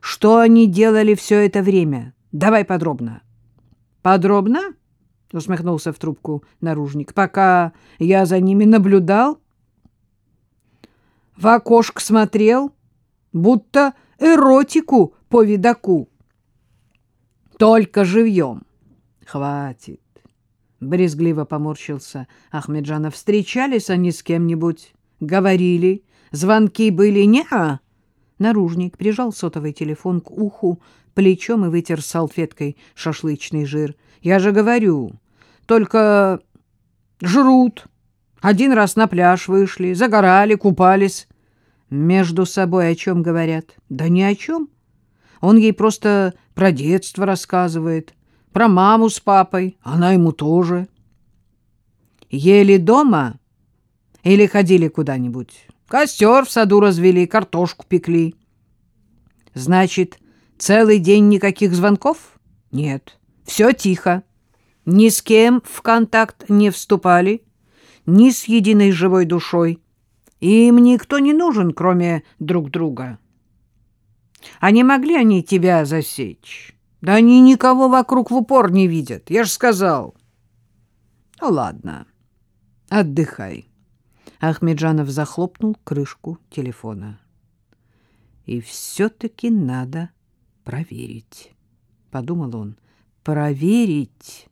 Что они делали все это время? Давай подробно. Подробно? Усмехнулся в трубку наружник. Пока я за ними наблюдал, в окошко смотрел, будто эротику по видаку. Только живьем. Хватит. Брезгливо поморщился Ахмеджанов. Встречались они с кем-нибудь? Говорили? Звонки были? Не-а? Наружник прижал сотовый телефон к уху плечом и вытер салфеткой шашлычный жир. Я же говорю, только жрут. Один раз на пляж вышли, загорали, купались. Между собой о чем говорят? Да ни о чем. Он ей просто про детство рассказывает, про маму с папой, она ему тоже. Ели дома или ходили куда-нибудь? Костер в саду развели, картошку пекли. Значит, целый день никаких звонков? Нет, все тихо. Ни с кем в контакт не вступали, ни с единой живой душой. Им никто не нужен, кроме друг друга. А не могли они тебя засечь? Да они никого вокруг в упор не видят, я ж сказал. Ну, ладно, отдыхай. Ахмеджанов захлопнул крышку телефона. И все-таки надо проверить, — подумал он. Проверить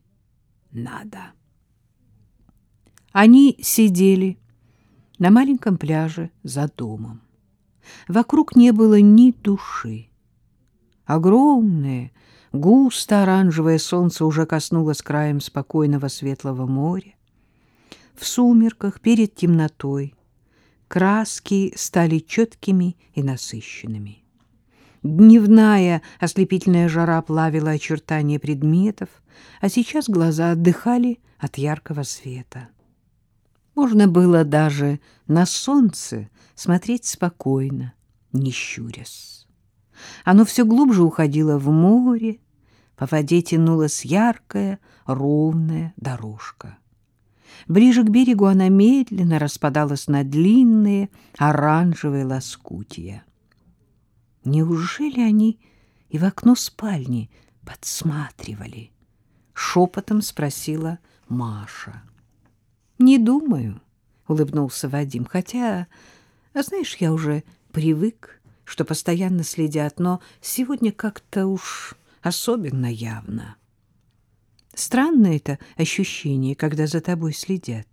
надо. Они сидели на маленьком пляже за домом. Вокруг не было ни души. Огромное, густо-оранжевое солнце уже коснулось краем спокойного светлого моря. В сумерках перед темнотой краски стали четкими и насыщенными. Дневная ослепительная жара плавила очертания предметов, а сейчас глаза отдыхали от яркого света. Можно было даже на солнце смотреть спокойно, не щурясь. Оно все глубже уходило в море, по воде тянулась яркая, ровная дорожка. Ближе к берегу она медленно распадалась на длинные оранжевые лоскутья. Неужели они и в окно спальни подсматривали? Шепотом спросила Маша. Не думаю, улыбнулся Вадим, хотя, а знаешь, я уже привык, что постоянно следят, но сегодня как-то уж особенно явно. Странное это ощущение, когда за тобой следят.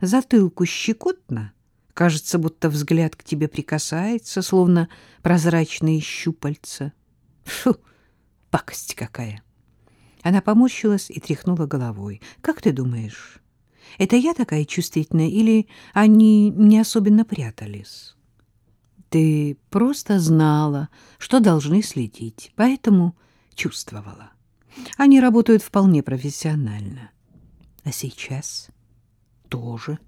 Затылку щекотно, кажется, будто взгляд к тебе прикасается, словно прозрачные щупальца. Фу, пакость какая! Она поморщилась и тряхнула головой. Как ты думаешь, это я такая чувствительная или они не особенно прятались? Ты просто знала, что должны следить, поэтому чувствовала. Они работают вполне профессионально. А сейчас тоже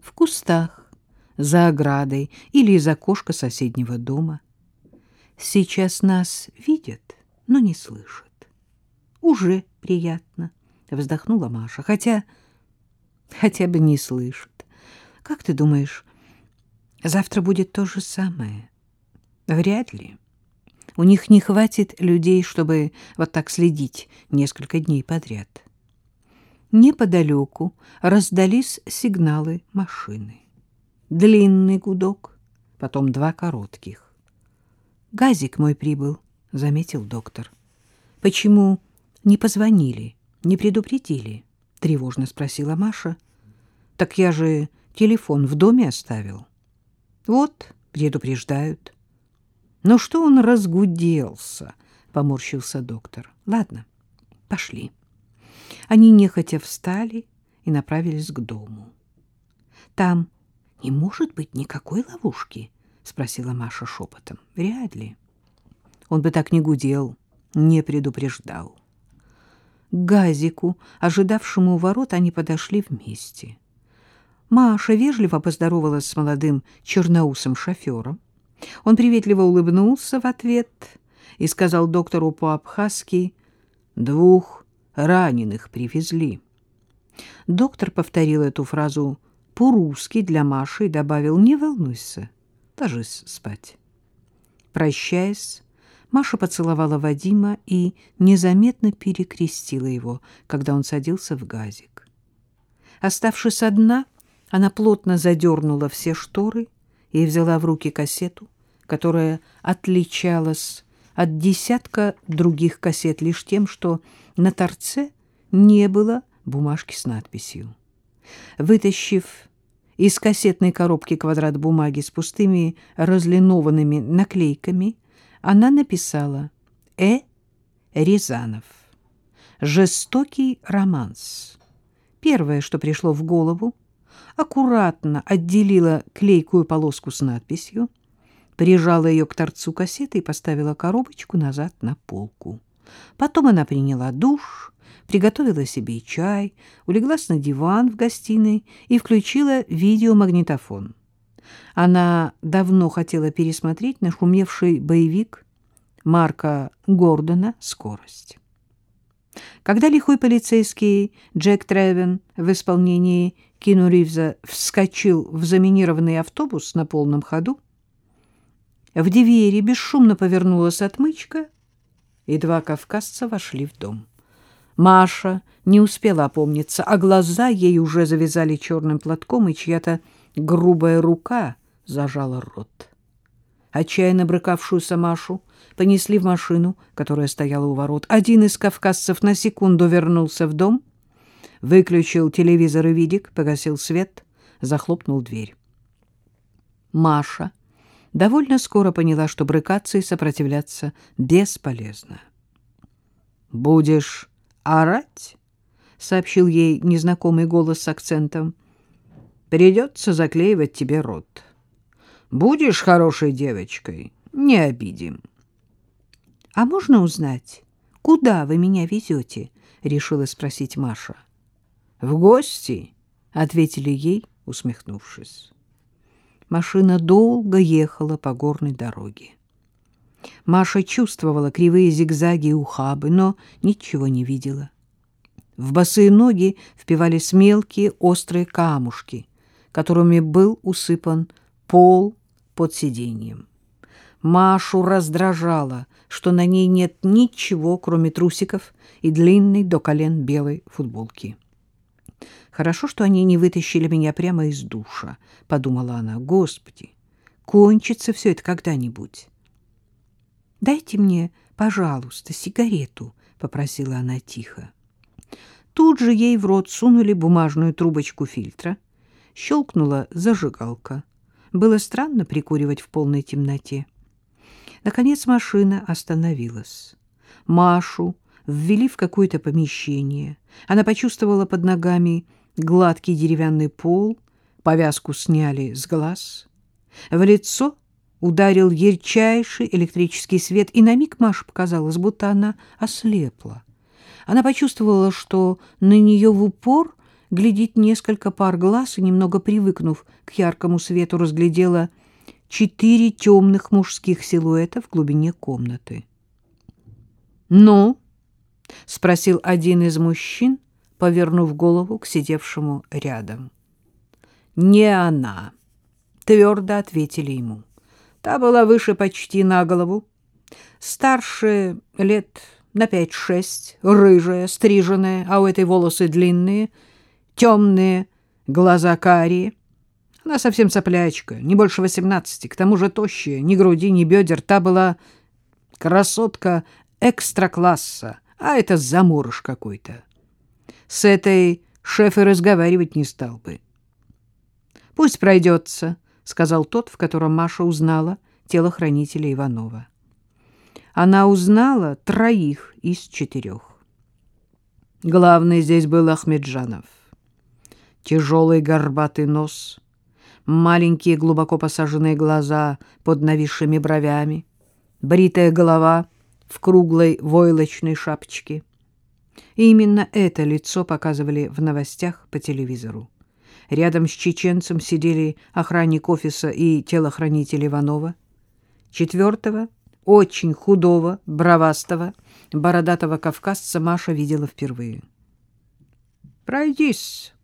в кустах, за оградой или из окошка соседнего дома. Сейчас нас видят, но не слышат. Уже приятно, вздохнула Маша, хотя хотя бы не слышат. Как ты думаешь, завтра будет то же самое? Вряд ли. У них не хватит людей, чтобы вот так следить несколько дней подряд. Неподалеку раздались сигналы машины. Длинный гудок, потом два коротких. «Газик мой прибыл», — заметил доктор. «Почему не позвонили, не предупредили?» — тревожно спросила Маша. — Так я же телефон в доме оставил. — Вот, предупреждают. — Ну что он разгуделся? — поморщился доктор. — Ладно, пошли. Они нехотя встали и направились к дому. — Там не может быть никакой ловушки? — спросила Маша шепотом. — Вряд ли. Он бы так не гудел, не предупреждал. — к газику, ожидавшему у ворот, они подошли вместе. Маша вежливо поздоровалась с молодым черноусым шофером. Он приветливо улыбнулся в ответ и сказал доктору по-абхазски «Двух раненых привезли». Доктор повторил эту фразу по-русски для Маши и добавил «Не волнуйся, ложись спать». Прощаясь, Маша поцеловала Вадима и незаметно перекрестила его, когда он садился в газик. Оставшись одна, она плотно задернула все шторы и взяла в руки кассету, которая отличалась от десятка других кассет лишь тем, что на торце не было бумажки с надписью. Вытащив из кассетной коробки квадрат бумаги с пустыми разлинованными наклейками, она написала «Э. Рязанов. Жестокий романс». Первое, что пришло в голову, аккуратно отделила клейкую полоску с надписью, прижала ее к торцу кассеты и поставила коробочку назад на полку. Потом она приняла душ, приготовила себе чай, улеглась на диван в гостиной и включила видеомагнитофон. Она давно хотела пересмотреть нашумевший боевик Марка Гордона «Скорость». Когда лихой полицейский Джек Тревен в исполнении Кину Ривза вскочил в заминированный автобус на полном ходу, в двери бесшумно повернулась отмычка, и два кавказца вошли в дом. Маша не успела опомниться, а глаза ей уже завязали черным платком, и чья-то грубая рука зажала рот. Отчаянно брыкавшуюся Машу понесли в машину, которая стояла у ворот. Один из кавказцев на секунду вернулся в дом, выключил телевизор и видик, погасил свет, захлопнул дверь. Маша довольно скоро поняла, что брыкаться и сопротивляться бесполезно. «Будешь орать?» — сообщил ей незнакомый голос с акцентом. «Придется заклеивать тебе рот. Будешь хорошей девочкой, не обидим». «А можно узнать, куда вы меня везете?» — решила спросить Маша. «В гости», — ответили ей, усмехнувшись. Машина долго ехала по горной дороге. Маша чувствовала кривые зигзаги и ухабы, но ничего не видела. В босые ноги впивались мелкие острые камушки, которыми был усыпан пол под сиденьем. Машу раздражало, что на ней нет ничего, кроме трусиков и длинной до колен белой футболки. Хорошо, что они не вытащили меня прямо из душа, — подумала она. Господи, кончится все это когда-нибудь. — Дайте мне, пожалуйста, сигарету, — попросила она тихо. Тут же ей в рот сунули бумажную трубочку фильтра. Щелкнула зажигалка. Было странно прикуривать в полной темноте. Наконец машина остановилась. Машу ввели в какое-то помещение. Она почувствовала под ногами гладкий деревянный пол, повязку сняли с глаз. В лицо ударил ярчайший электрический свет, и на миг Маше показалось, будто она ослепла. Она почувствовала, что на нее в упор глядит несколько пар глаз, и, немного привыкнув к яркому свету, разглядела четыре темных мужских силуэта в глубине комнаты. «Ну?» — спросил один из мужчин, повернув голову к сидевшему рядом. «Не она», — твердо ответили ему. Та была выше почти на голову, старше лет на пять-шесть, рыжая, стриженная, а у этой волосы длинные, темные, глаза карие. Она совсем соплячка, не больше восемнадцати, к тому же тощая, ни груди, ни бедер. Та была красотка экстра-класса, а это заморыш какой-то. С этой шеф и разговаривать не стал бы. — Пусть пройдется, — сказал тот, в котором Маша узнала телохранителя Иванова. Она узнала троих из четырех. Главный здесь был Ахмеджанов. Тяжелый горбатый нос, маленькие глубоко посаженные глаза под нависшими бровями, бритая голова в круглой войлочной шапочке — и именно это лицо показывали в новостях по телевизору. Рядом с чеченцем сидели охранник офиса и телохранитель Иванова. Четвертого, очень худого, бровастого, бородатого кавказца Маша видела впервые. — Пройдись,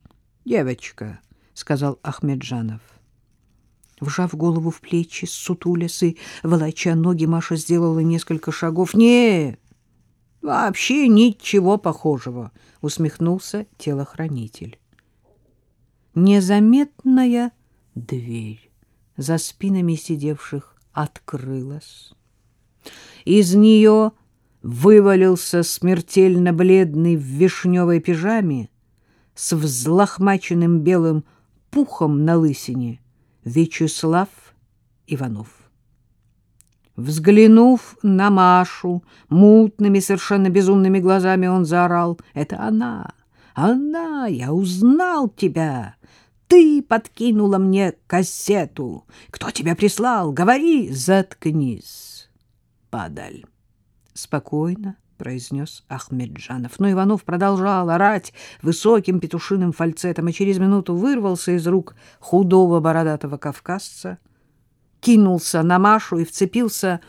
девочка, — сказал Ахмеджанов. Вжав голову в плечи, сутулясь волоча ноги, Маша сделала несколько шагов. «Не, вообще ничего похожего», — усмехнулся телохранитель. Незаметная дверь за спинами сидевших открылась. Из нее вывалился смертельно бледный в вишневой пижаме с взлохмаченным белым пухом на лысине Вячеслав Иванов. Взглянув на Машу мутными, совершенно безумными глазами, он заорал. «Это она! Она! Я узнал тебя! Ты подкинула мне кассету! Кто тебя прислал? Говори! Заткнись, падаль!» Спокойно произнес Ахмеджанов. Но Иванов продолжал орать высоким петушиным фальцетом и через минуту вырвался из рук худого бородатого кавказца, кинулся на Машу и вцепился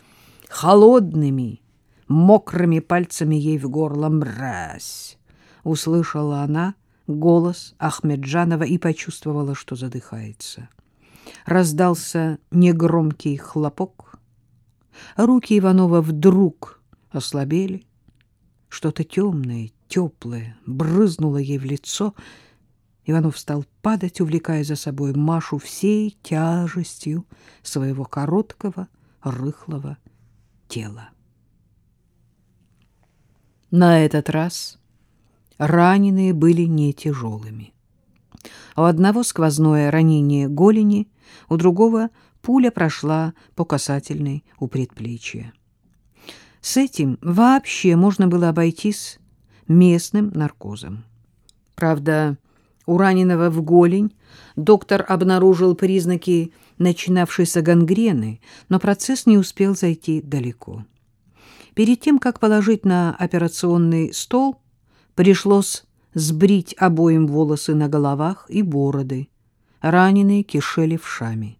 холодными, мокрыми пальцами ей в горло. «Мразь!» — услышала она голос Ахмеджанова и почувствовала, что задыхается. Раздался негромкий хлопок. Руки Иванова вдруг ослабели. Что-то темное, теплое брызнуло ей в лицо. Иванов стал падать, увлекая за собой Машу всей тяжестью своего короткого, рыхлого тела. На этот раз раненые были не тяжелыми. У одного сквозное ранение голени, у другого пуля прошла по касательной у предплечья. С этим вообще можно было обойтись местным наркозом. Правда, у раненого в голень доктор обнаружил признаки начинавшейся гангрены, но процесс не успел зайти далеко. Перед тем, как положить на операционный стол, пришлось сбрить обоим волосы на головах и бороды. Раненые кишели в шаме.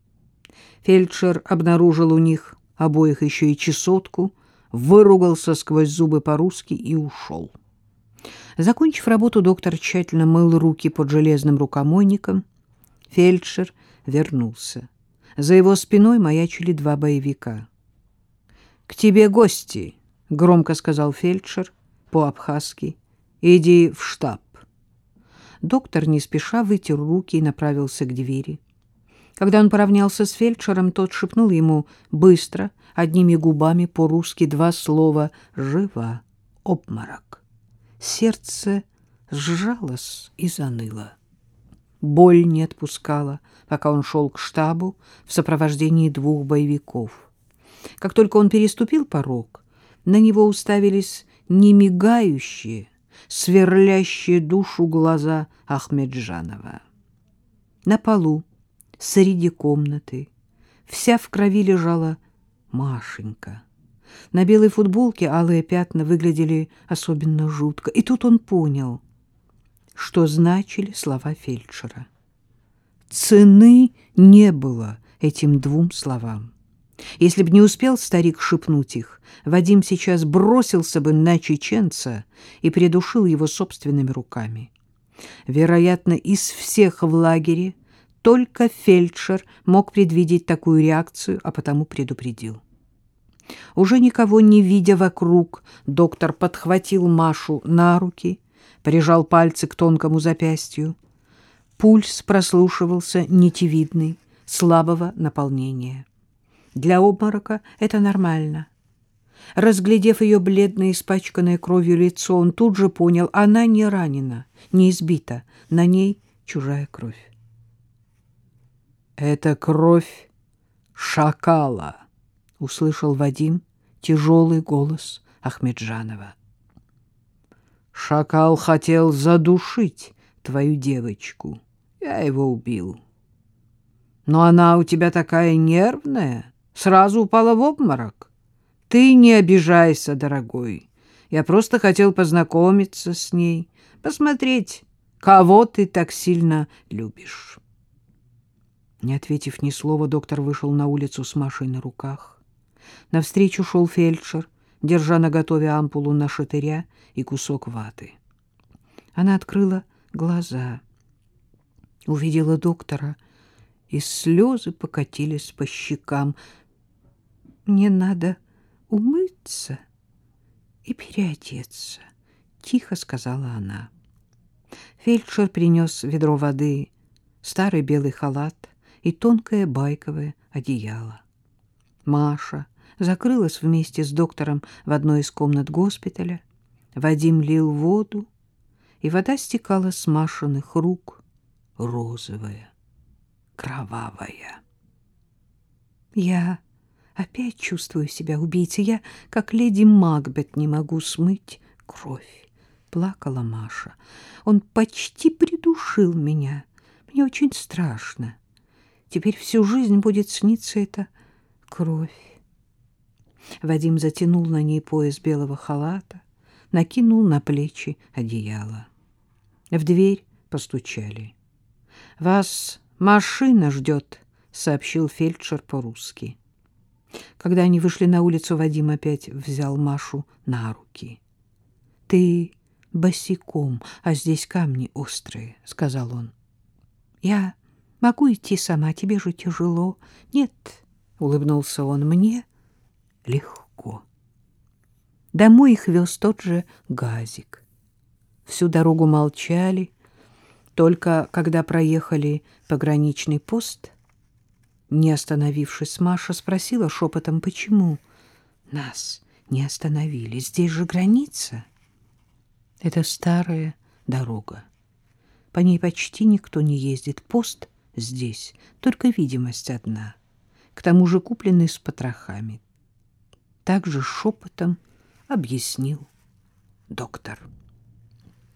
Фельдшер обнаружил у них обоих еще и чесотку — выругался сквозь зубы по-русски и ушел. Закончив работу, доктор тщательно мыл руки под железным рукомойником. Фельдшер вернулся. За его спиной маячили два боевика. — К тебе гости, — громко сказал фельдшер по-абхазски. — Иди в штаб. Доктор не спеша вытер руки и направился к двери. Когда он поравнялся с фельдшером, тот шепнул ему быстро, одними губами по-русски два слова «жива», «обморок». Сердце сжалось и заныло. Боль не отпускала, пока он шел к штабу в сопровождении двух боевиков. Как только он переступил порог, на него уставились немигающие, сверлящие душу глаза Ахмеджанова. На полу среди комнаты. Вся в крови лежала Машенька. На белой футболке алые пятна выглядели особенно жутко. И тут он понял, что значили слова фельдшера. Цены не было этим двум словам. Если б не успел старик шепнуть их, Вадим сейчас бросился бы на чеченца и придушил его собственными руками. Вероятно, из всех в лагере только фельдшер мог предвидеть такую реакцию, а потому предупредил. Уже никого не видя вокруг, доктор подхватил Машу на руки, прижал пальцы к тонкому запястью. Пульс прослушивался нитевидный, слабого наполнения. Для обморока это нормально. Разглядев ее бледное, испачканное кровью лицо, он тут же понял, она не ранена, не избита, на ней чужая кровь. Это кровь шакала, услышал Вадим тяжелый голос Ахмеджанова. Шакал хотел задушить твою девочку. Я его убил. Но она у тебя такая нервная, сразу упала в обморок. Ты не обижайся, дорогой. Я просто хотел познакомиться с ней, посмотреть, кого ты так сильно любишь. Не ответив ни слова, доктор вышел на улицу с Машей на руках. Навстречу шел фельдшер, держа наготове ампулу на шатыря и кусок ваты. Она открыла глаза, увидела доктора и слезы покатились по щекам. «Мне надо умыться и переодеться», — тихо сказала она. Фельдшер принес ведро воды, старый белый халат и тонкое байковое одеяло. Маша закрылась вместе с доктором в одной из комнат госпиталя. Вадим лил воду, и вода стекала с Машиных рук, розовая, кровавая. Я опять чувствую себя убийцей. Я, как леди Макбет, не могу смыть кровь. Плакала Маша. Он почти придушил меня. Мне очень страшно. Теперь всю жизнь будет сниться эта кровь. Вадим затянул на ней пояс белого халата, накинул на плечи одеяло. В дверь постучали. — Вас машина ждет, — сообщил фельдшер по-русски. Когда они вышли на улицу, Вадим опять взял Машу на руки. — Ты босиком, а здесь камни острые, — сказал он. — Я могу идти сама, тебе же тяжело. — Нет, — улыбнулся он, — мне легко. Домой их вез тот же газик. Всю дорогу молчали, только когда проехали пограничный пост, не остановившись, Маша спросила шепотом, почему нас не остановили. Здесь же граница. Это старая дорога. По ней почти никто не ездит. Пост здесь, только видимость одна. К тому же купленный с потрохами. Также шепотом объяснил доктор.